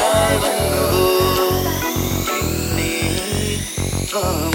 all in the need